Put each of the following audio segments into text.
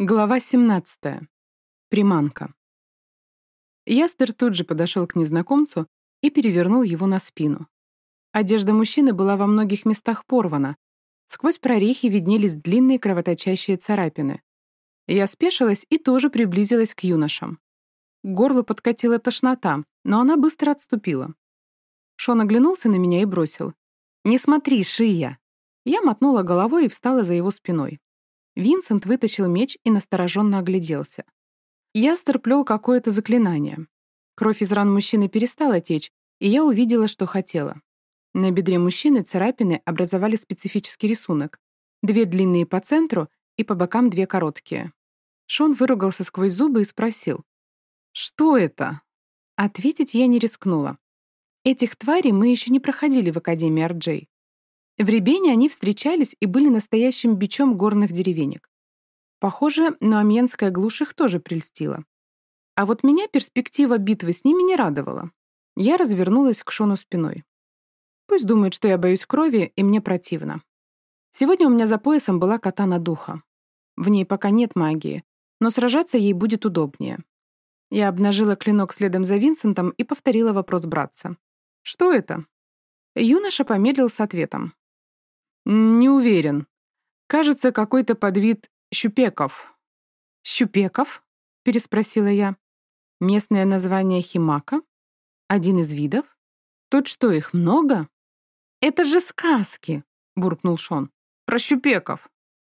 Глава 17. Приманка. Ястер тут же подошел к незнакомцу и перевернул его на спину. Одежда мужчины была во многих местах порвана. Сквозь прорехи виднелись длинные кровоточащие царапины. Я спешилась и тоже приблизилась к юношам. К горлу подкатила тошнота, но она быстро отступила. Шон оглянулся на меня и бросил. «Не смотри, шия!» Я мотнула головой и встала за его спиной. Винсент вытащил меч и настороженно огляделся. Ястер плел какое-то заклинание. Кровь из ран мужчины перестала течь, и я увидела, что хотела. На бедре мужчины царапины образовали специфический рисунок. Две длинные по центру и по бокам две короткие. Шон выругался сквозь зубы и спросил. «Что это?» Ответить я не рискнула. Этих тварей мы еще не проходили в Академии Арджей. В Ребене они встречались и были настоящим бичом горных деревенек. Похоже, Нуамьенская глушь их тоже прельстила. А вот меня перспектива битвы с ними не радовала. Я развернулась к Шону спиной. Пусть думает, что я боюсь крови, и мне противно. Сегодня у меня за поясом была катана духа. В ней пока нет магии, но сражаться ей будет удобнее. Я обнажила клинок следом за Винсентом и повторила вопрос братца. «Что это?» Юноша помедлил с ответом. «Не уверен. Кажется, какой-то подвид щупеков». «Щупеков?» — переспросила я. «Местное название химака? Один из видов? Тут что, их много?» «Это же сказки!» — буркнул Шон. «Про щупеков».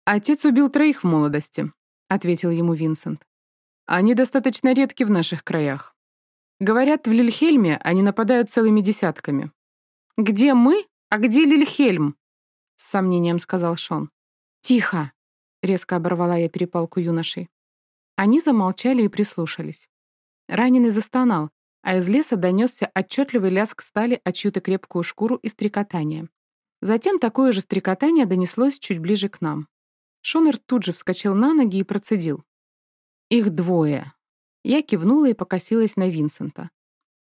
«Отец убил троих в молодости», — ответил ему Винсент. «Они достаточно редки в наших краях. Говорят, в Лильхельме они нападают целыми десятками». «Где мы? А где Лильхельм?» — с сомнением сказал Шон. «Тихо!» — резко оборвала я перепалку юношей. Они замолчали и прислушались. Раненый застонал, а из леса донесся отчетливый лязг стали о чью-то крепкую шкуру и стрекотание. Затем такое же стрекотание донеслось чуть ближе к нам. Шонер тут же вскочил на ноги и процедил. «Их двое». Я кивнула и покосилась на Винсента.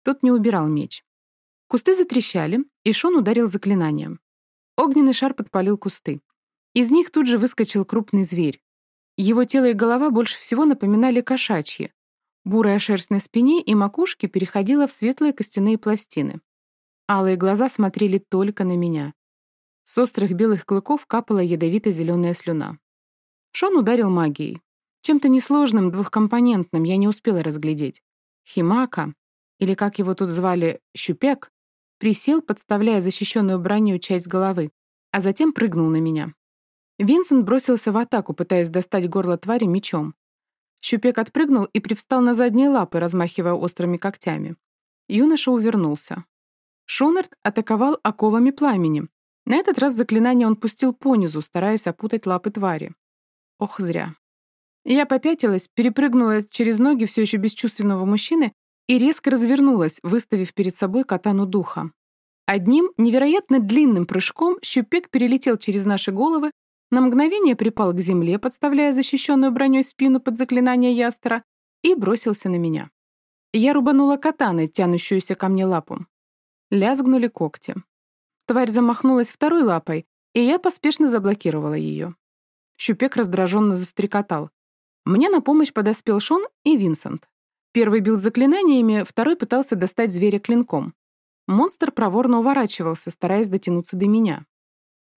Тот не убирал меч. Кусты затрещали, и Шон ударил заклинанием. Огненный шар подпалил кусты. Из них тут же выскочил крупный зверь. Его тело и голова больше всего напоминали кошачьи. Бурая шерсть на спине и макушке переходила в светлые костяные пластины. Алые глаза смотрели только на меня. С острых белых клыков капала ядовито-зеленая слюна. Шон ударил магией. Чем-то несложным, двухкомпонентным, я не успела разглядеть. Химака, или как его тут звали, Щупек, Присел, подставляя защищенную броню часть головы, а затем прыгнул на меня. Винсент бросился в атаку, пытаясь достать горло твари мечом. Щупек отпрыгнул и привстал на задние лапы, размахивая острыми когтями. Юноша увернулся. Шонард атаковал оковами пламени. На этот раз заклинание он пустил понизу, стараясь опутать лапы твари. Ох, зря. Я попятилась, перепрыгнула через ноги все еще бесчувственного мужчины и резко развернулась, выставив перед собой катану духа. Одним невероятно длинным прыжком щупек перелетел через наши головы, на мгновение припал к земле, подставляя защищенную броней спину под заклинание ястера, и бросился на меня. Я рубанула катаной, тянущуюся ко мне лапу. Лязгнули когти. Тварь замахнулась второй лапой, и я поспешно заблокировала ее. Щупек раздраженно застрекотал. Мне на помощь подоспел Шон и Винсент. Первый бил заклинаниями, второй пытался достать зверя клинком. Монстр проворно уворачивался, стараясь дотянуться до меня.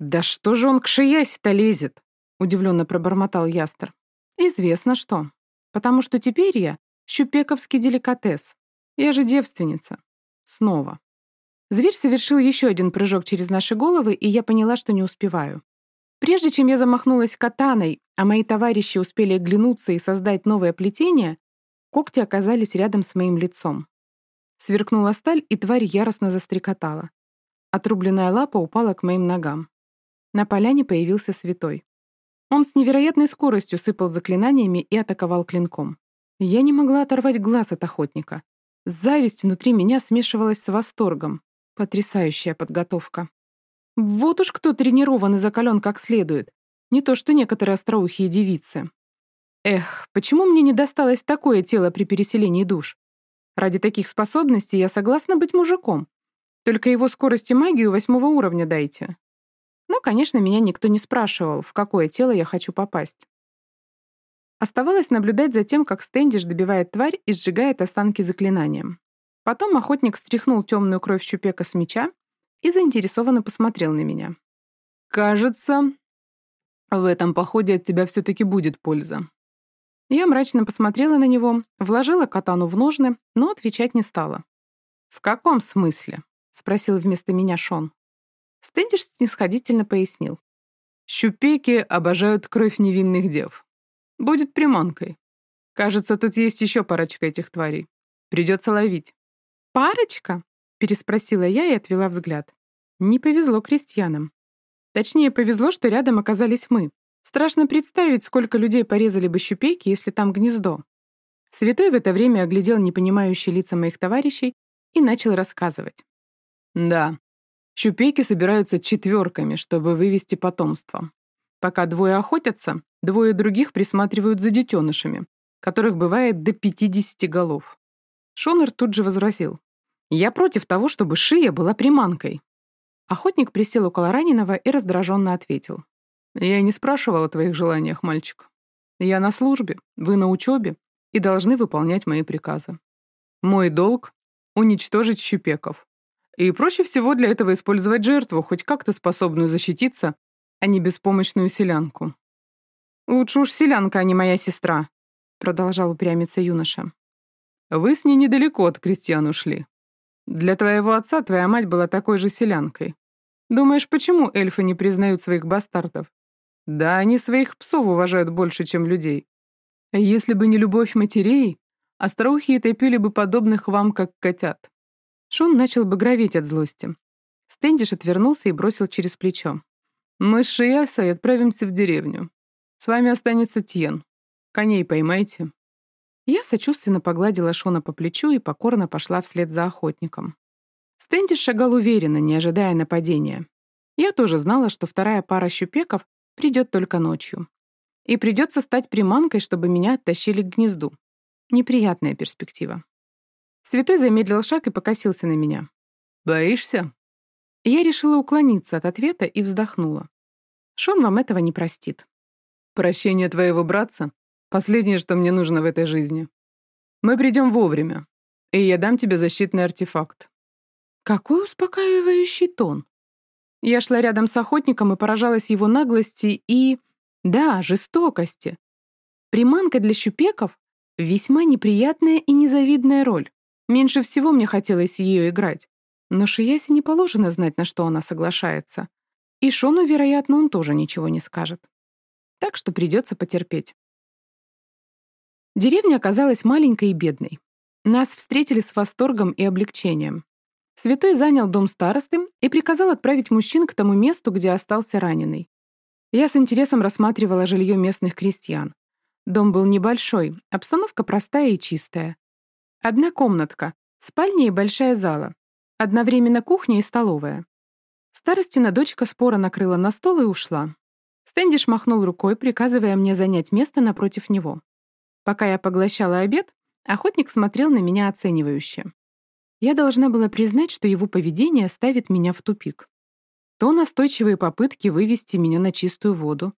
«Да что же он к шиясе-то лезет?» — удивленно пробормотал Ястер. «Известно что. Потому что теперь я щупековский деликатес. Я же девственница. Снова». Зверь совершил еще один прыжок через наши головы, и я поняла, что не успеваю. Прежде чем я замахнулась катаной, а мои товарищи успели оглянуться и создать новое плетение, Когти оказались рядом с моим лицом. Сверкнула сталь, и тварь яростно застрекотала. Отрубленная лапа упала к моим ногам. На поляне появился святой. Он с невероятной скоростью сыпал заклинаниями и атаковал клинком. Я не могла оторвать глаз от охотника. Зависть внутри меня смешивалась с восторгом. Потрясающая подготовка. Вот уж кто тренирован и закален как следует. Не то что некоторые остроухие девицы. Эх, почему мне не досталось такое тело при переселении душ? Ради таких способностей я согласна быть мужиком. Только его скорости магию восьмого уровня дайте. Но, конечно, меня никто не спрашивал, в какое тело я хочу попасть. Оставалось наблюдать за тем, как Стэндиш добивает тварь и сжигает останки заклинанием. Потом охотник стряхнул темную кровь щупека с меча и заинтересованно посмотрел на меня. «Кажется, в этом походе от тебя все-таки будет польза». Я мрачно посмотрела на него, вложила катану в ножны, но отвечать не стала. «В каком смысле?» — спросил вместо меня Шон. Стэндиш снисходительно пояснил. «Щупеки обожают кровь невинных дев. Будет приманкой. Кажется, тут есть еще парочка этих тварей. Придется ловить». «Парочка?» — переспросила я и отвела взгляд. Не повезло крестьянам. Точнее, повезло, что рядом оказались мы. Страшно представить, сколько людей порезали бы щупейки, если там гнездо. Святой в это время оглядел непонимающие лица моих товарищей и начал рассказывать. «Да, щупейки собираются четверками, чтобы вывести потомство. Пока двое охотятся, двое других присматривают за детенышами, которых бывает до 50 голов». Шонер тут же возразил. «Я против того, чтобы шия была приманкой. Охотник присел около раненого и раздраженно ответил. «Я не спрашивал о твоих желаниях, мальчик. Я на службе, вы на учебе и должны выполнять мои приказы. Мой долг — уничтожить щупеков. И проще всего для этого использовать жертву, хоть как-то способную защититься, а не беспомощную селянку». «Лучше уж селянка, а не моя сестра», — продолжал упрямиться юноша. «Вы с ней недалеко от крестьян ушли. Для твоего отца твоя мать была такой же селянкой. Думаешь, почему эльфы не признают своих бастардов? Да, они своих псов уважают больше, чем людей. Если бы не любовь матерей, остроухие топили бы подобных вам, как котят. Шон начал бы гроветь от злости. Стэндиш отвернулся и бросил через плечо. «Мы с Шиясой отправимся в деревню. С вами останется Тьен. Коней поймайте». Я сочувственно погладила Шона по плечу и покорно пошла вслед за охотником. Стэнди шагал уверенно, не ожидая нападения. Я тоже знала, что вторая пара щупеков придет только ночью. И придется стать приманкой, чтобы меня оттащили к гнезду. Неприятная перспектива. Святой замедлил шаг и покосился на меня. «Боишься?» Я решила уклониться от ответа и вздохнула. Шон вам этого не простит. «Прощение твоего братца Последнее, что мне нужно в этой жизни. Мы придем вовремя, и я дам тебе защитный артефакт». Какой успокаивающий тон. Я шла рядом с охотником и поражалась его наглости и... Да, жестокости. Приманка для щупеков — весьма неприятная и незавидная роль. Меньше всего мне хотелось ее играть. Но Шиясе не положено знать, на что она соглашается. И Шону, вероятно, он тоже ничего не скажет. Так что придется потерпеть. Деревня оказалась маленькой и бедной. Нас встретили с восторгом и облегчением. Святой занял дом старосты и приказал отправить мужчин к тому месту, где остался раненый. Я с интересом рассматривала жилье местных крестьян. Дом был небольшой, обстановка простая и чистая. Одна комнатка, спальня и большая зала. Одновременно кухня и столовая. Старостина дочка спора накрыла на стол и ушла. Стэндиш махнул рукой, приказывая мне занять место напротив него. Пока я поглощала обед, охотник смотрел на меня оценивающе. Я должна была признать, что его поведение ставит меня в тупик. То настойчивые попытки вывести меня на чистую воду,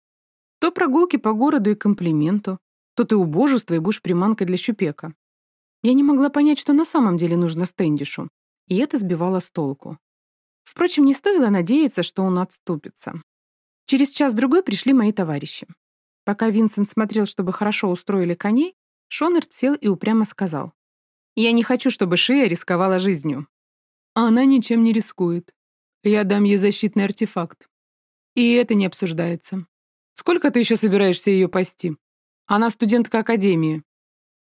то прогулки по городу и комплименту, то ты убожество и будешь приманкой для щупека. Я не могла понять, что на самом деле нужно Стэндишу, и это сбивало с толку. Впрочем, не стоило надеяться, что он отступится. Через час-другой пришли мои товарищи. Пока Винсент смотрел, чтобы хорошо устроили коней, Шонерт сел и упрямо сказал. «Я не хочу, чтобы Шия рисковала жизнью». «Она ничем не рискует. Я дам ей защитный артефакт. И это не обсуждается. Сколько ты еще собираешься ее пасти? Она студентка Академии.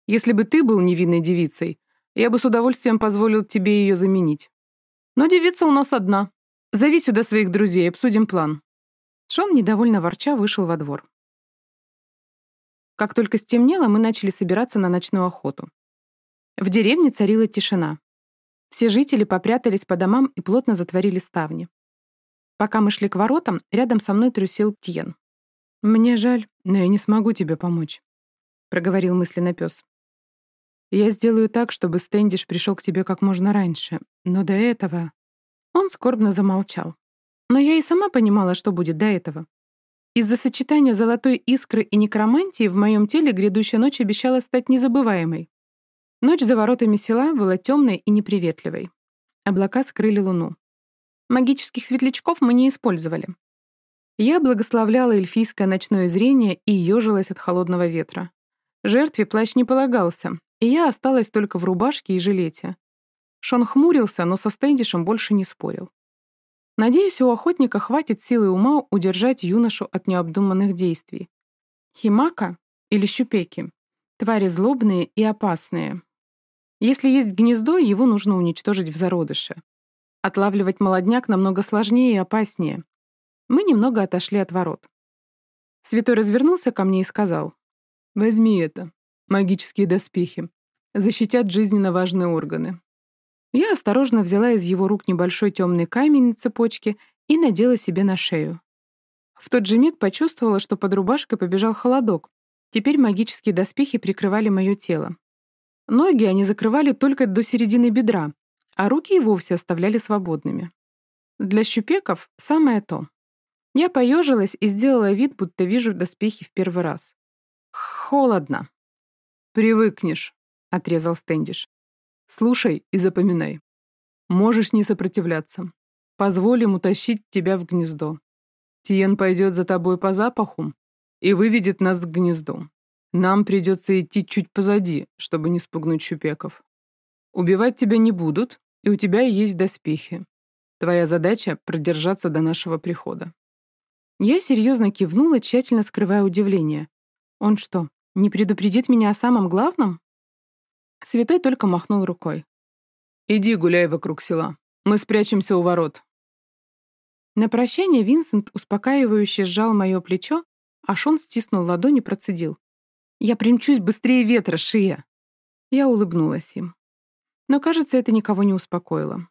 Если бы ты был невинной девицей, я бы с удовольствием позволил тебе ее заменить. Но девица у нас одна. Зови сюда своих друзей, обсудим план». Шон, недовольно ворча, вышел во двор. Как только стемнело, мы начали собираться на ночную охоту. В деревне царила тишина. Все жители попрятались по домам и плотно затворили ставни. Пока мы шли к воротам, рядом со мной трусил Тьен. «Мне жаль, но я не смогу тебе помочь», — проговорил мысленно пес. «Я сделаю так, чтобы Стэндиш пришел к тебе как можно раньше, но до этого...» Он скорбно замолчал. Но я и сама понимала, что будет до этого. Из-за сочетания золотой искры и некромантии в моем теле грядущая ночь обещала стать незабываемой. Ночь за воротами села была темной и неприветливой. Облака скрыли луну. Магических светлячков мы не использовали. Я благословляла эльфийское ночное зрение и ежилась от холодного ветра. Жертве плащ не полагался, и я осталась только в рубашке и жилете. Шон хмурился, но со Стэндишем больше не спорил. Надеюсь, у охотника хватит силы ума удержать юношу от необдуманных действий. Химака или щупеки — твари злобные и опасные. Если есть гнездо, его нужно уничтожить в зародыше. Отлавливать молодняк намного сложнее и опаснее. Мы немного отошли от ворот. Святой развернулся ко мне и сказал. «Возьми это. Магические доспехи. Защитят жизненно важные органы. Я осторожно взяла из его рук небольшой темный камень на цепочке и надела себе на шею. В тот же миг почувствовала, что под рубашкой побежал холодок. Теперь магические доспехи прикрывали мое тело. Ноги они закрывали только до середины бедра, а руки и вовсе оставляли свободными. Для щупеков самое то. Я поежилась и сделала вид, будто вижу доспехи в первый раз. «Холодно». «Привыкнешь», — отрезал Стэндиш. Слушай и запоминай. Можешь не сопротивляться. Позволим утащить тебя в гнездо. Тиен пойдет за тобой по запаху и выведет нас к гнезду. Нам придется идти чуть позади, чтобы не спугнуть щупеков. Убивать тебя не будут, и у тебя есть доспехи. Твоя задача — продержаться до нашего прихода. Я серьезно кивнула, тщательно скрывая удивление. Он что, не предупредит меня о самом главном? Святой только махнул рукой. «Иди гуляй вокруг села. Мы спрячемся у ворот». На прощание Винсент успокаивающе сжал мое плечо, а Шон стиснул ладонь и процедил. «Я примчусь быстрее ветра, Шия!» Я улыбнулась им. Но, кажется, это никого не успокоило.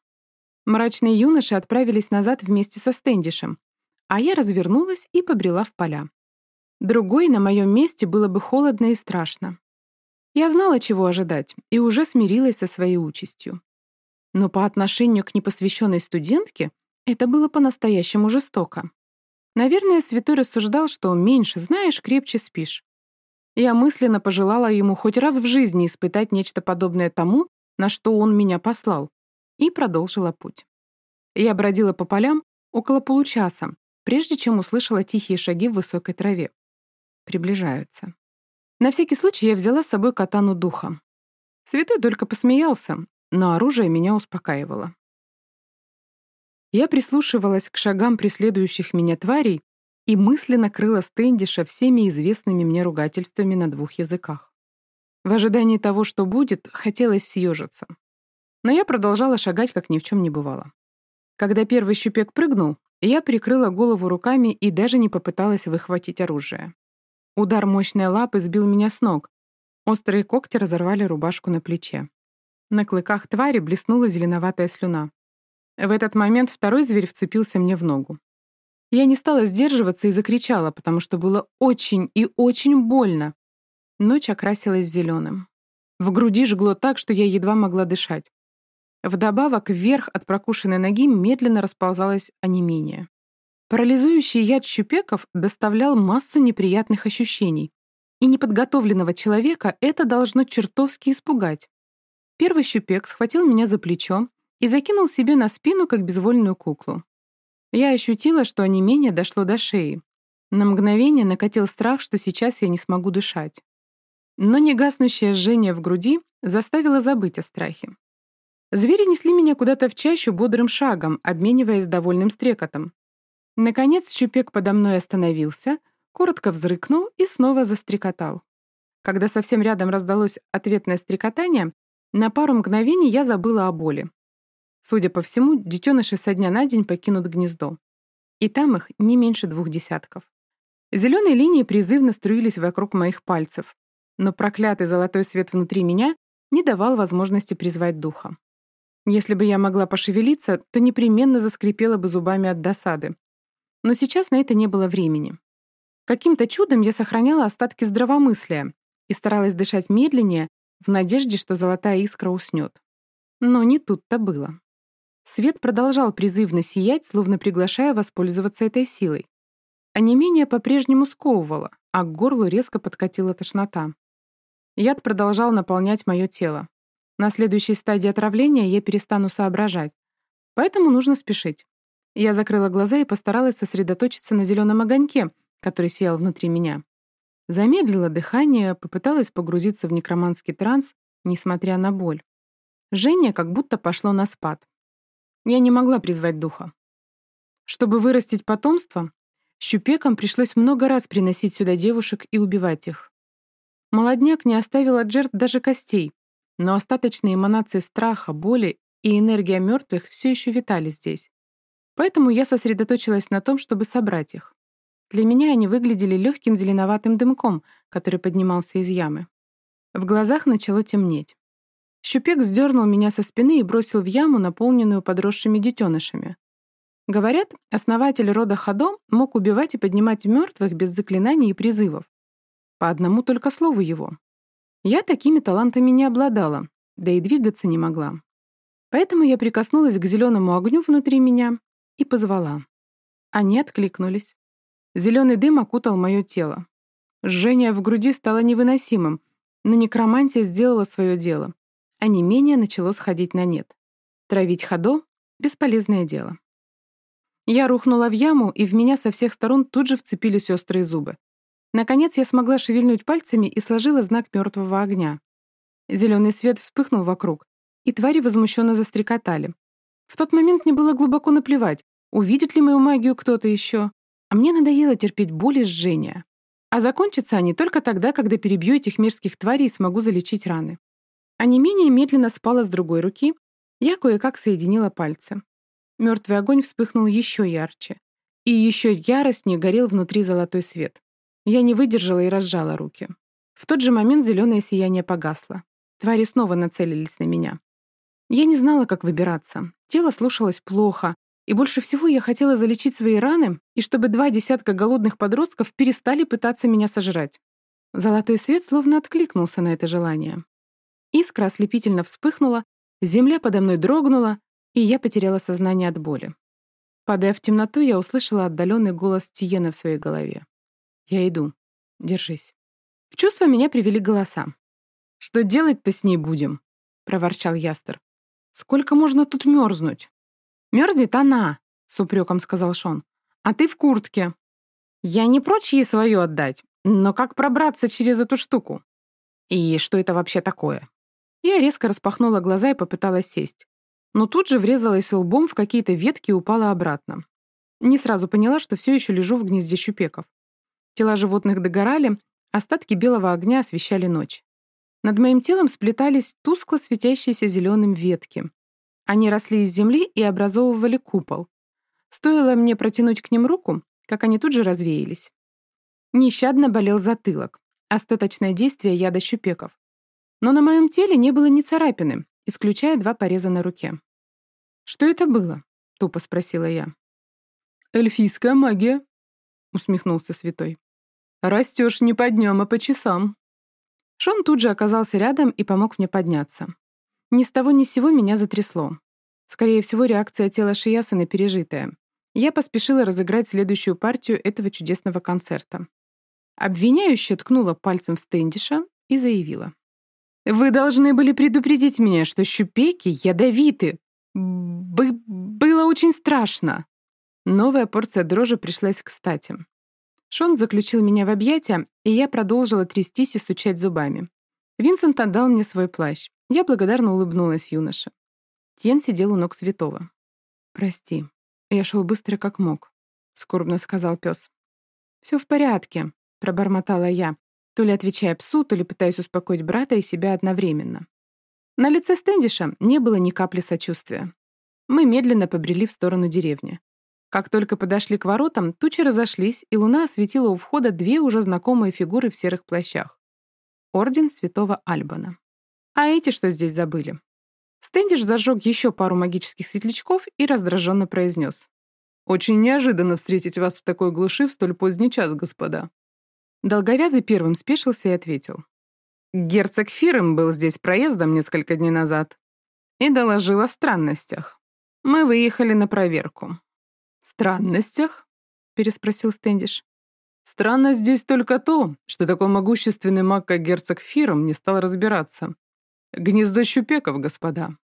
Мрачные юноши отправились назад вместе со Стэндишем, а я развернулась и побрела в поля. Другой на моем месте было бы холодно и страшно. Я знала, чего ожидать, и уже смирилась со своей участью. Но по отношению к непосвященной студентке это было по-настоящему жестоко. Наверное, святой рассуждал, что меньше знаешь, крепче спишь. Я мысленно пожелала ему хоть раз в жизни испытать нечто подобное тому, на что он меня послал, и продолжила путь. Я бродила по полям около получаса, прежде чем услышала тихие шаги в высокой траве. Приближаются. На всякий случай я взяла с собой катану духа. Святой только посмеялся, но оружие меня успокаивало. Я прислушивалась к шагам преследующих меня тварей и мысленно крыла Стэндиша всеми известными мне ругательствами на двух языках. В ожидании того, что будет, хотелось съежиться. Но я продолжала шагать, как ни в чем не бывало. Когда первый щупек прыгнул, я прикрыла голову руками и даже не попыталась выхватить оружие. Удар мощной лапы сбил меня с ног. Острые когти разорвали рубашку на плече. На клыках твари блеснула зеленоватая слюна. В этот момент второй зверь вцепился мне в ногу. Я не стала сдерживаться и закричала, потому что было очень и очень больно. Ночь окрасилась зеленым. В груди жгло так, что я едва могла дышать. Вдобавок, вверх от прокушенной ноги медленно расползалось онемение. Парализующий яд щупеков доставлял массу неприятных ощущений, и неподготовленного человека это должно чертовски испугать. Первый щупек схватил меня за плечо и закинул себе на спину, как безвольную куклу. Я ощутила, что онемение дошло до шеи. На мгновение накатил страх, что сейчас я не смогу дышать. Но негаснущее жжение в груди заставило забыть о страхе. Звери несли меня куда-то в чащу бодрым шагом, обмениваясь довольным стрекотом. Наконец Чупек подо мной остановился, коротко взрыкнул и снова застрекотал. Когда совсем рядом раздалось ответное стрекотание, на пару мгновений я забыла о боли. Судя по всему, детеныши со дня на день покинут гнездо. И там их не меньше двух десятков. Зеленые линии призывно струились вокруг моих пальцев, но проклятый золотой свет внутри меня не давал возможности призвать духа. Если бы я могла пошевелиться, то непременно заскрипела бы зубами от досады, но сейчас на это не было времени. Каким-то чудом я сохраняла остатки здравомыслия и старалась дышать медленнее, в надежде, что золотая искра уснет. Но не тут-то было. Свет продолжал призывно сиять, словно приглашая воспользоваться этой силой. А не менее по-прежнему сковывало, а к горлу резко подкатила тошнота. Яд продолжал наполнять мое тело. На следующей стадии отравления я перестану соображать. Поэтому нужно спешить. Я закрыла глаза и постаралась сосредоточиться на зеленом огоньке, который сиял внутри меня. Замедлила дыхание, попыталась погрузиться в некроманский транс, несмотря на боль. Жжение как будто пошло на спад. Я не могла призвать духа. Чтобы вырастить потомство, щупекам пришлось много раз приносить сюда девушек и убивать их. Молодняк не оставил от жертв даже костей, но остаточные эманации страха, боли и энергия мертвых все еще витали здесь. Поэтому я сосредоточилась на том, чтобы собрать их. Для меня они выглядели легким зеленоватым дымком, который поднимался из ямы. В глазах начало темнеть. Щупек сдернул меня со спины и бросил в яму, наполненную подросшими детенышами. Говорят, основатель рода Хадо мог убивать и поднимать мертвых без заклинаний и призывов. По одному только слову его. Я такими талантами не обладала, да и двигаться не могла. Поэтому я прикоснулась к зеленому огню внутри меня и позвала. Они откликнулись. Зеленый дым окутал мое тело. Жжение в груди стало невыносимым, но некромантия сделала свое дело, а не менее начало сходить на нет. Травить ходо — бесполезное дело. Я рухнула в яму, и в меня со всех сторон тут же вцепились острые зубы. Наконец я смогла шевельнуть пальцами и сложила знак мертвого огня. Зеленый свет вспыхнул вокруг, и твари возмущенно застрекотали. В тот момент мне было глубоко наплевать, увидит ли мою магию кто-то еще, а мне надоело терпеть боль и жжение. А закончатся они только тогда, когда перебью этих мерзких тварей и смогу залечить раны. А не менее медленно спала с другой руки, я кое-как соединила пальцы. Мертвый огонь вспыхнул еще ярче. И еще яростнее горел внутри золотой свет. Я не выдержала и разжала руки. В тот же момент зеленое сияние погасло. Твари снова нацелились на меня. Я не знала, как выбираться. Тело слушалось плохо, и больше всего я хотела залечить свои раны, и чтобы два десятка голодных подростков перестали пытаться меня сожрать. Золотой свет словно откликнулся на это желание. Искра ослепительно вспыхнула, земля подо мной дрогнула, и я потеряла сознание от боли. Падая в темноту, я услышала отдаленный голос Тиена в своей голове. «Я иду. Держись». В чувство меня привели голоса. «Что делать-то с ней будем?» — проворчал Ястер. «Сколько можно тут мерзнуть?» «Мерзнет она», — с упреком сказал Шон. «А ты в куртке». «Я не прочь ей свое отдать, но как пробраться через эту штуку?» «И что это вообще такое?» Я резко распахнула глаза и попыталась сесть. Но тут же врезалась лбом в какие-то ветки и упала обратно. Не сразу поняла, что все еще лежу в гнезде щупеков. Тела животных догорали, остатки белого огня освещали ночь. Над моим телом сплетались тускло светящиеся зеленым ветки. Они росли из земли и образовывали купол. Стоило мне протянуть к ним руку, как они тут же развеялись. Нещадно болел затылок, остаточное действие яда щупеков. Но на моем теле не было ни царапины, исключая два пореза на руке. «Что это было?» — тупо спросила я. «Эльфийская магия», — усмехнулся святой. «Растешь не по дням, а по часам». Шон тут же оказался рядом и помог мне подняться. Ни с того ни с сего меня затрясло. Скорее всего, реакция тела Шияса на пережитое. Я поспешила разыграть следующую партию этого чудесного концерта. Обвиняющая ткнула пальцем в стендиша и заявила. «Вы должны были предупредить меня, что щупеки ядовиты. Бы было очень страшно». Новая порция дрожи пришлась кстати. Шон заключил меня в объятия, и я продолжила трястись и стучать зубами. Винсент отдал мне свой плащ. Я благодарно улыбнулась юноше. Тьен сидел у ног святого. «Прости, я шел быстро, как мог», — скорбно сказал пес. «Все в порядке», — пробормотала я, то ли отвечая псу, то ли пытаясь успокоить брата и себя одновременно. На лице Стэндиша не было ни капли сочувствия. Мы медленно побрели в сторону деревни. Как только подошли к воротам, тучи разошлись, и луна осветила у входа две уже знакомые фигуры в серых плащах. Орден Святого Альбана. А эти что здесь забыли? Стэндиш зажег еще пару магических светлячков и раздраженно произнес. «Очень неожиданно встретить вас в такой глуши в столь поздний час, господа». Долговязый первым спешился и ответил. «Герцог Фирем был здесь проездом несколько дней назад и доложил о странностях. Мы выехали на проверку». «Странностях?» — переспросил Стэндиш. «Странно здесь только то, что такой могущественный маг, как герцог Фиром, не стал разбираться. Гнездо щупеков, господа.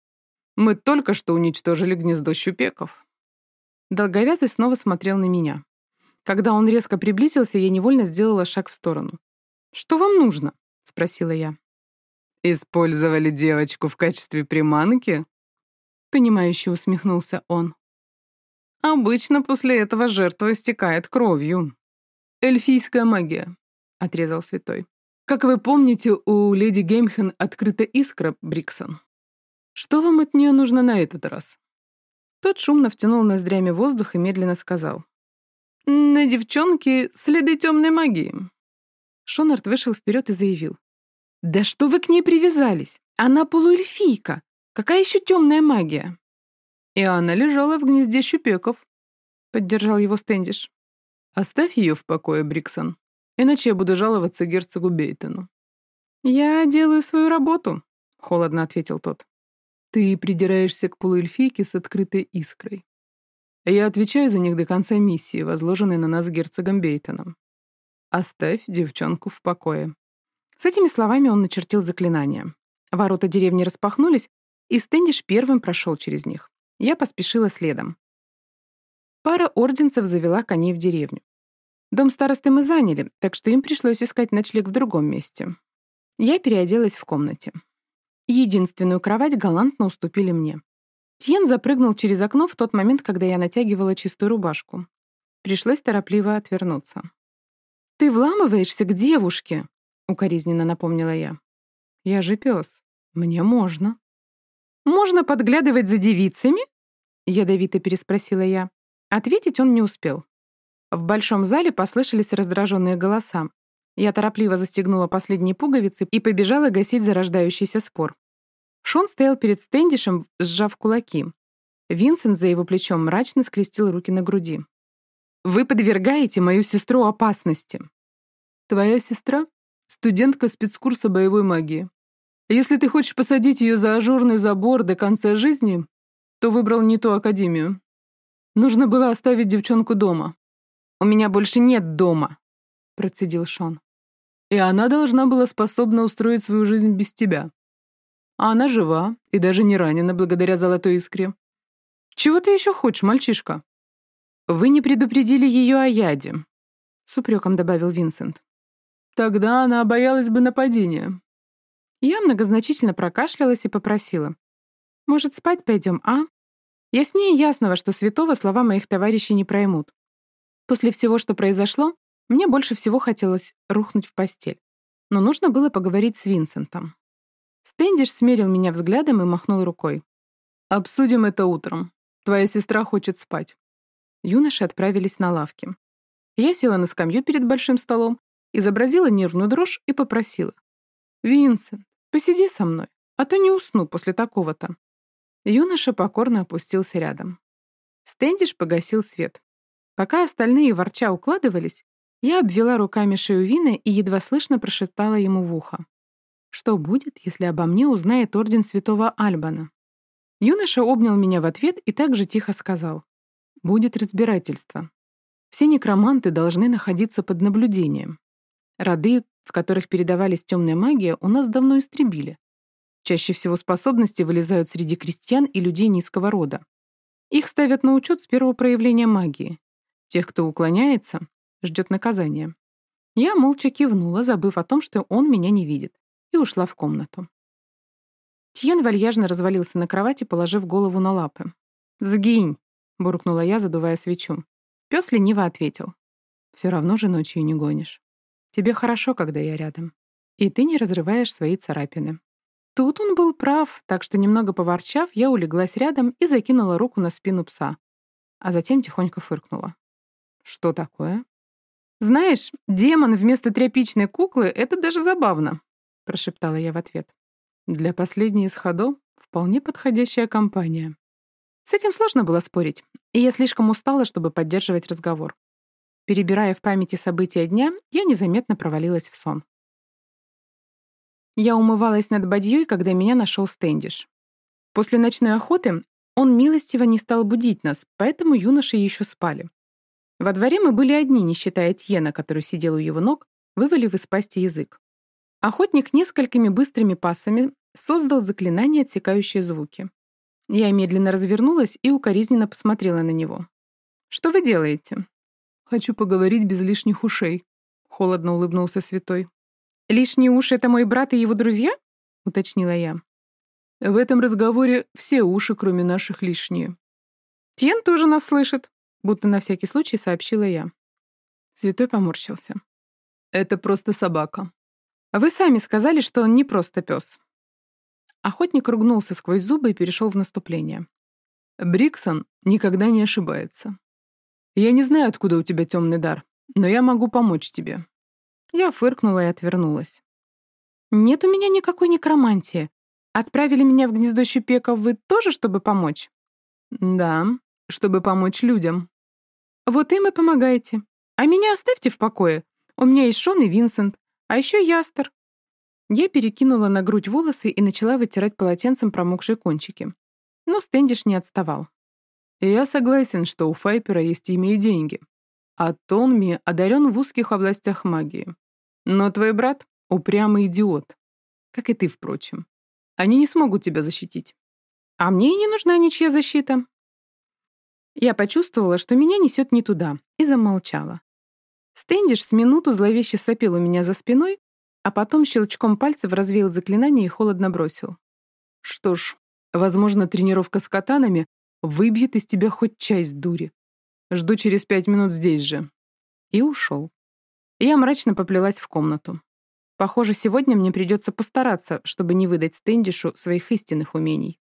Мы только что уничтожили гнездо щупеков». Долговязый снова смотрел на меня. Когда он резко приблизился, я невольно сделала шаг в сторону. «Что вам нужно?» — спросила я. «Использовали девочку в качестве приманки?» Понимающе усмехнулся он. «Обычно после этого жертва истекает кровью». «Эльфийская магия», — отрезал святой. «Как вы помните, у леди Геймхен открыта искра, Бриксон. Что вам от нее нужно на этот раз?» Тот шумно втянул ноздрями воздух и медленно сказал. «На девчонке следы темной магии». Шонард вышел вперед и заявил. «Да что вы к ней привязались? Она полуэльфийка. Какая еще темная магия?» «И она лежала в гнезде щупеков», — поддержал его Стэндиш. «Оставь ее в покое, Бриксон, иначе я буду жаловаться герцогу Бейтону». «Я делаю свою работу», — холодно ответил тот. «Ты придираешься к полуэльфийке с открытой искрой. Я отвечаю за них до конца миссии, возложенной на нас герцогом Бейтоном. Оставь девчонку в покое». С этими словами он начертил заклинание. Ворота деревни распахнулись, и Стэндиш первым прошел через них. Я поспешила следом. Пара орденцев завела коней в деревню. Дом старосты мы заняли, так что им пришлось искать ночлег в другом месте. Я переоделась в комнате. Единственную кровать галантно уступили мне. Тьен запрыгнул через окно в тот момент, когда я натягивала чистую рубашку. Пришлось торопливо отвернуться. «Ты вламываешься к девушке!» — укоризненно напомнила я. «Я же пес. Мне можно». «Можно подглядывать за девицами?» — ядовито переспросила я. Ответить он не успел. В большом зале послышались раздраженные голоса. Я торопливо застегнула последние пуговицы и побежала гасить зарождающийся спор. Шон стоял перед стендишем, сжав кулаки. Винсент за его плечом мрачно скрестил руки на груди. «Вы подвергаете мою сестру опасности». «Твоя сестра — студентка спецкурса боевой магии. Если ты хочешь посадить ее за ажурный забор до конца жизни, то выбрал не ту академию. Нужно было оставить девчонку дома». «У меня больше нет дома», — процедил Шон. «И она должна была способна устроить свою жизнь без тебя. А она жива и даже не ранена благодаря золотой искре. Чего ты еще хочешь, мальчишка? Вы не предупредили ее о яде, с упреком добавил Винсент. Тогда она боялась бы нападения. Я многозначительно прокашлялась и попросила. Может, спать пойдем, а? Яснее ясного, что святого слова моих товарищей не проймут. После всего, что произошло, мне больше всего хотелось рухнуть в постель. Но нужно было поговорить с Винсентом. Стэндиш смерил меня взглядом и махнул рукой. «Обсудим это утром. Твоя сестра хочет спать». Юноши отправились на лавки. Я села на скамью перед большим столом, изобразила нервную дрожь и попросила. «Винсент, посиди со мной, а то не усну после такого-то». Юноша покорно опустился рядом. Стэндиш погасил свет. Пока остальные ворча укладывались, я обвела руками шею Вина и едва слышно прошептала ему в ухо. Что будет, если обо мне узнает орден святого Альбана? Юноша обнял меня в ответ и также тихо сказал. Будет разбирательство. Все некроманты должны находиться под наблюдением. Роды, в которых передавались темная магия, у нас давно истребили. Чаще всего способности вылезают среди крестьян и людей низкого рода. Их ставят на учет с первого проявления магии. Тех, кто уклоняется, ждет наказания. Я молча кивнула, забыв о том, что он меня не видит и ушла в комнату. Тьен вальяжно развалился на кровати, положив голову на лапы. «Сгинь!» — буркнула я, задувая свечу. Пес лениво ответил. «Все равно же ночью не гонишь. Тебе хорошо, когда я рядом. И ты не разрываешь свои царапины». Тут он был прав, так что, немного поворчав, я улеглась рядом и закинула руку на спину пса, а затем тихонько фыркнула. «Что такое?» «Знаешь, демон вместо тряпичной куклы — это даже забавно», прошептала я в ответ. Для последней из ходов вполне подходящая компания. С этим сложно было спорить, и я слишком устала, чтобы поддерживать разговор. Перебирая в памяти события дня, я незаметно провалилась в сон. Я умывалась над бадьей, когда меня нашел Стэндиш. После ночной охоты он милостиво не стал будить нас, поэтому юноши еще спали. Во дворе мы были одни, не считая Тьена, который сидел у его ног, вывалив из пасти язык. Охотник несколькими быстрыми пасами создал заклинание, отсекающее звуки. Я медленно развернулась и укоризненно посмотрела на него. «Что вы делаете?» «Хочу поговорить без лишних ушей», — холодно улыбнулся святой. «Лишние уши — это мой брат и его друзья?» — уточнила я. «В этом разговоре все уши, кроме наших, лишние». «Тьен тоже нас слышит», — будто на всякий случай сообщила я. Святой поморщился. «Это просто собака». «Вы сами сказали, что он не просто пес». Охотник ругнулся сквозь зубы и перешел в наступление. «Бриксон никогда не ошибается. Я не знаю, откуда у тебя темный дар, но я могу помочь тебе». Я фыркнула и отвернулась. «Нет у меня никакой некромантии. Отправили меня в гнездо щупеков вы тоже, чтобы помочь?» «Да, чтобы помочь людям». «Вот им и помогаете. А меня оставьте в покое. У меня есть Шон и Винсент, а еще Ястер». Я перекинула на грудь волосы и начала вытирать полотенцем промокшие кончики. Но Стэндиш не отставал. «Я согласен, что у Файпера есть имя и деньги, а Тонми одарен в узких областях магии. Но твой брат — упрямый идиот. Как и ты, впрочем. Они не смогут тебя защитить. А мне и не нужна ничья защита. Я почувствовала, что меня несет не туда, и замолчала. Стэндиш с минуту зловеще сопел у меня за спиной, а потом щелчком пальцев развеял заклинание и холодно бросил. Что ж, возможно, тренировка с катанами выбьет из тебя хоть часть дури. Жду через пять минут здесь же». И ушел. Я мрачно поплелась в комнату. Похоже, сегодня мне придется постараться, чтобы не выдать Стэндишу своих истинных умений.